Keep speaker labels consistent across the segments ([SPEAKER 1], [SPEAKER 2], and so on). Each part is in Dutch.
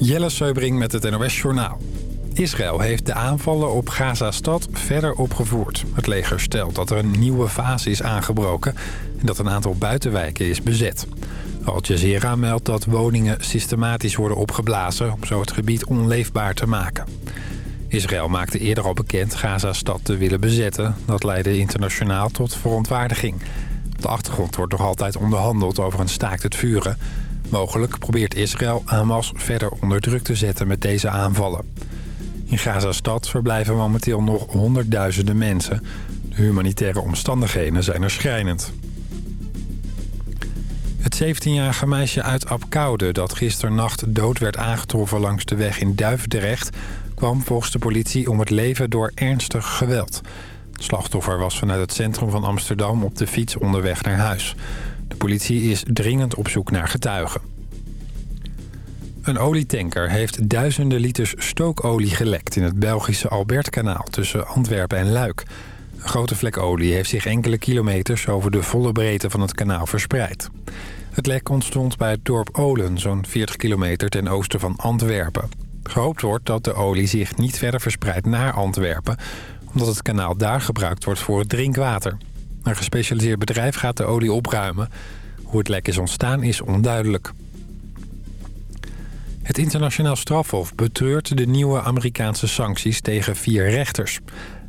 [SPEAKER 1] Jelle Seubring met het NOS Journaal. Israël heeft de aanvallen op Gaza-stad verder opgevoerd. Het leger stelt dat er een nieuwe fase is aangebroken... en dat een aantal buitenwijken is bezet. Al Jazeera meldt dat woningen systematisch worden opgeblazen... om zo het gebied onleefbaar te maken. Israël maakte eerder al bekend Gaza-stad te willen bezetten. Dat leidde internationaal tot verontwaardiging. Op de achtergrond wordt nog altijd onderhandeld over een staakt het vuren... Mogelijk probeert Israël Hamas verder onder druk te zetten met deze aanvallen. In Gaza-stad verblijven momenteel nog honderdduizenden mensen. De humanitaire omstandigheden zijn er schrijnend. Het 17-jarige meisje uit Apkoude dat gisternacht dood werd aangetroffen langs de weg in Duivendrecht... kwam volgens de politie om het leven door ernstig geweld. Het slachtoffer was vanuit het centrum van Amsterdam op de fiets onderweg naar huis. Politie is dringend op zoek naar getuigen. Een olietanker heeft duizenden liters stookolie gelekt... in het Belgische Albertkanaal tussen Antwerpen en Luik. Een grote vlek olie heeft zich enkele kilometers... over de volle breedte van het kanaal verspreid. Het lek ontstond bij het dorp Olen, zo'n 40 kilometer ten oosten van Antwerpen. Gehoopt wordt dat de olie zich niet verder verspreidt naar Antwerpen... omdat het kanaal daar gebruikt wordt voor het drinkwater. Een gespecialiseerd bedrijf gaat de olie opruimen. Hoe het lek is ontstaan is onduidelijk. Het internationaal strafhof betreurt de nieuwe Amerikaanse sancties tegen vier rechters.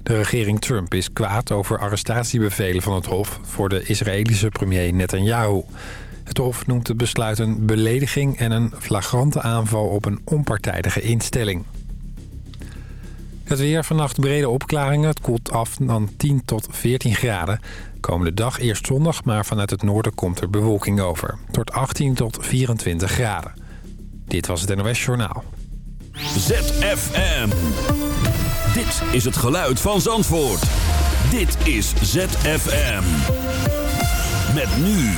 [SPEAKER 1] De regering Trump is kwaad over arrestatiebevelen van het hof... voor de Israëlische premier Netanyahu. Het hof noemt het besluit een belediging en een flagrante aanval op een onpartijdige instelling. Het weer vannacht brede opklaringen. Het koelt af dan 10 tot 14 graden. Komende dag eerst zondag, maar vanuit het noorden komt er bewolking over. Tot 18 tot 24 graden. Dit was het NOS Journaal.
[SPEAKER 2] ZFM. Dit is het geluid van Zandvoort. Dit is ZFM. Met nu.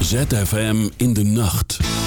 [SPEAKER 2] ZFM in de nacht.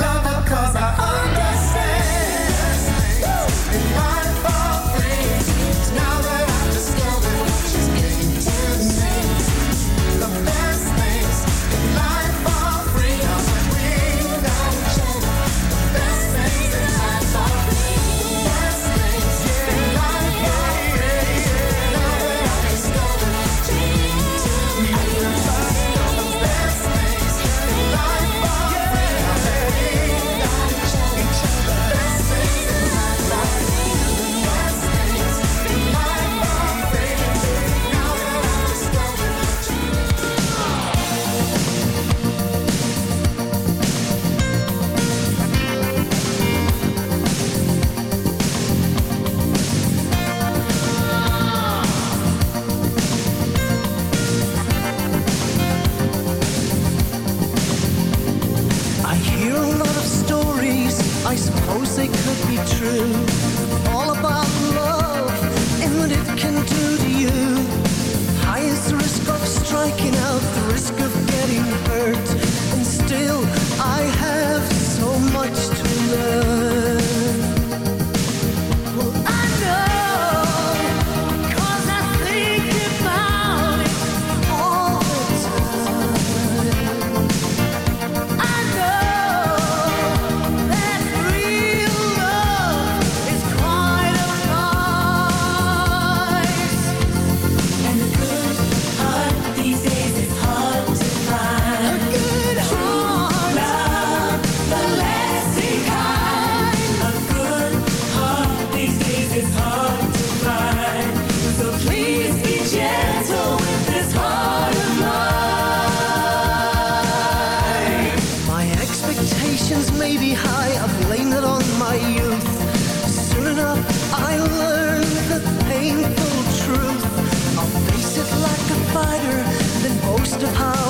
[SPEAKER 3] Lover, 'cause I understand.
[SPEAKER 4] In
[SPEAKER 3] upon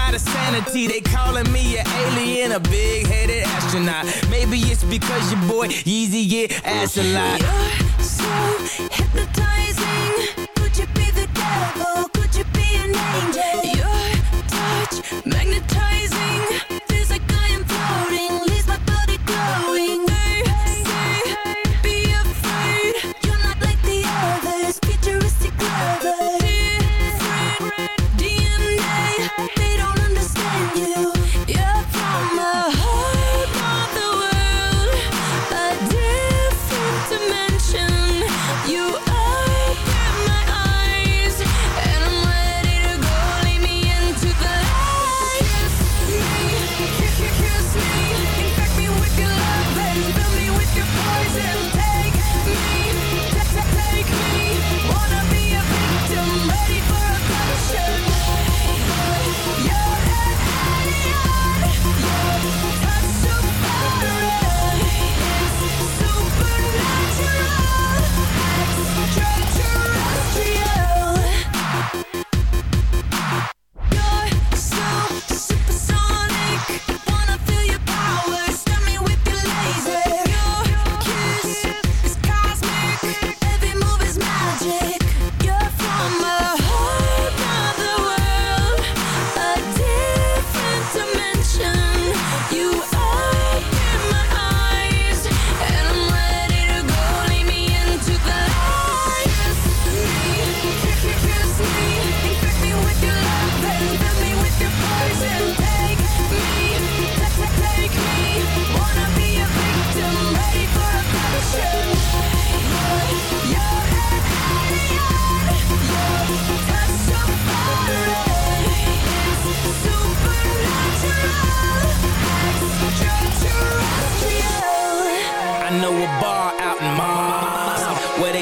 [SPEAKER 3] Out of
[SPEAKER 5] sanity. They calling me an alien, a big headed astronaut. Maybe it's because your boy Yeezy get yeah, ass a lot.
[SPEAKER 6] You're so hypnotizing. Could you be the devil? Could you be an angel? Your touch magnetizing.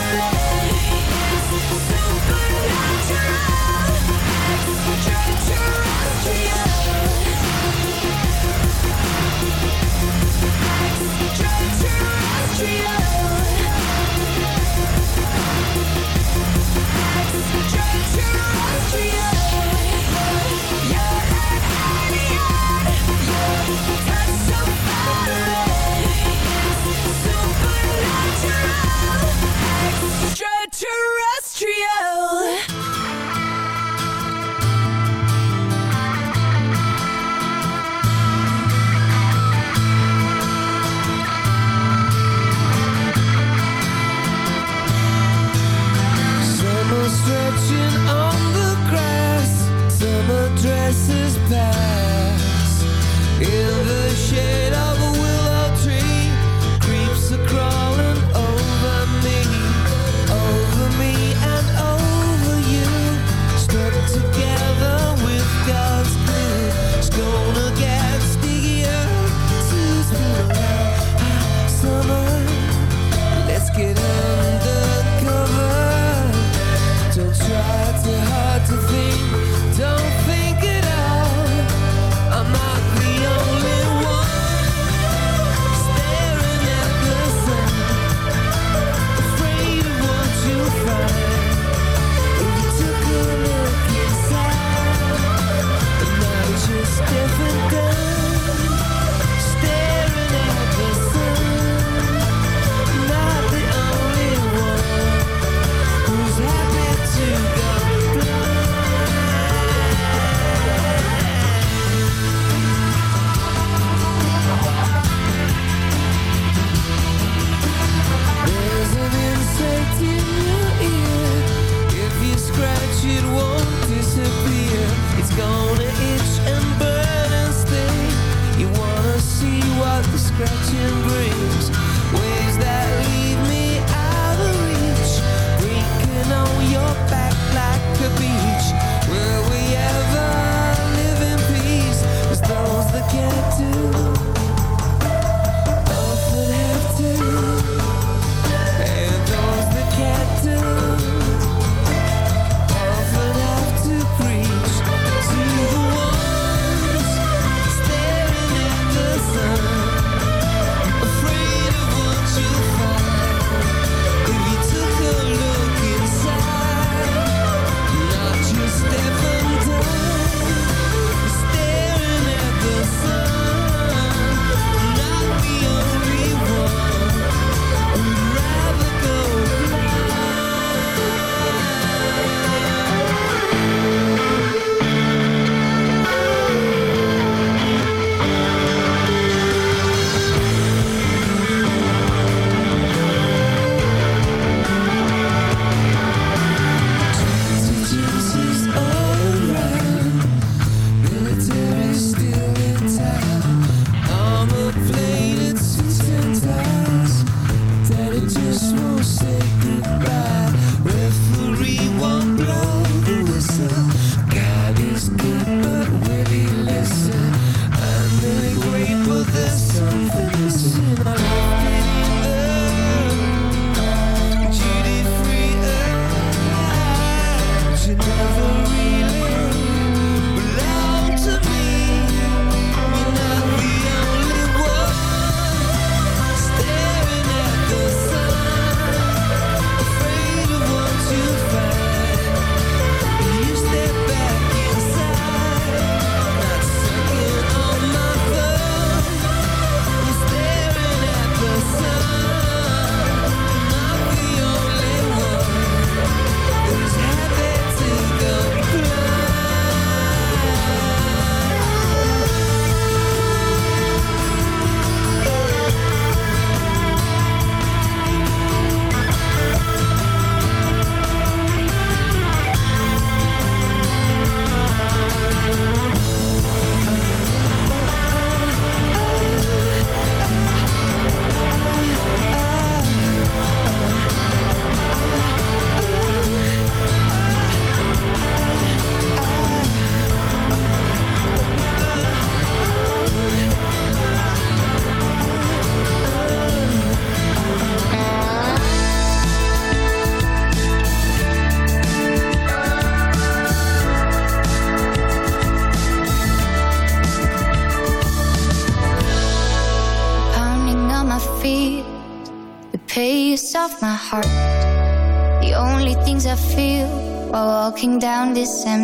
[SPEAKER 7] Thank you.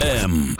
[SPEAKER 2] ZFM.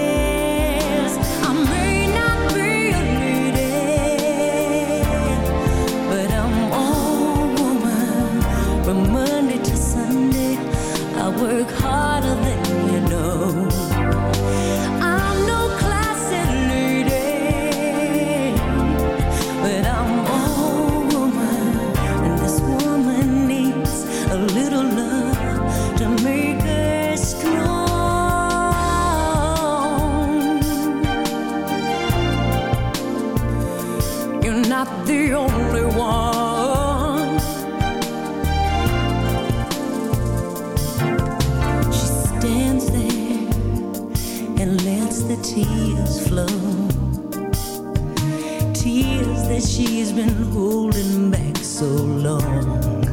[SPEAKER 8] so long.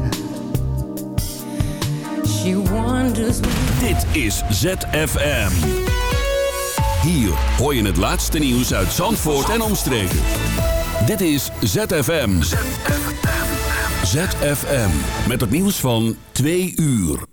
[SPEAKER 8] She wonders
[SPEAKER 2] Dit is ZFM. Hier hoor je het laatste nieuws uit Zandvoort en omstreken. Dit is ZFM. ZFM. Met het nieuws van 2 uur.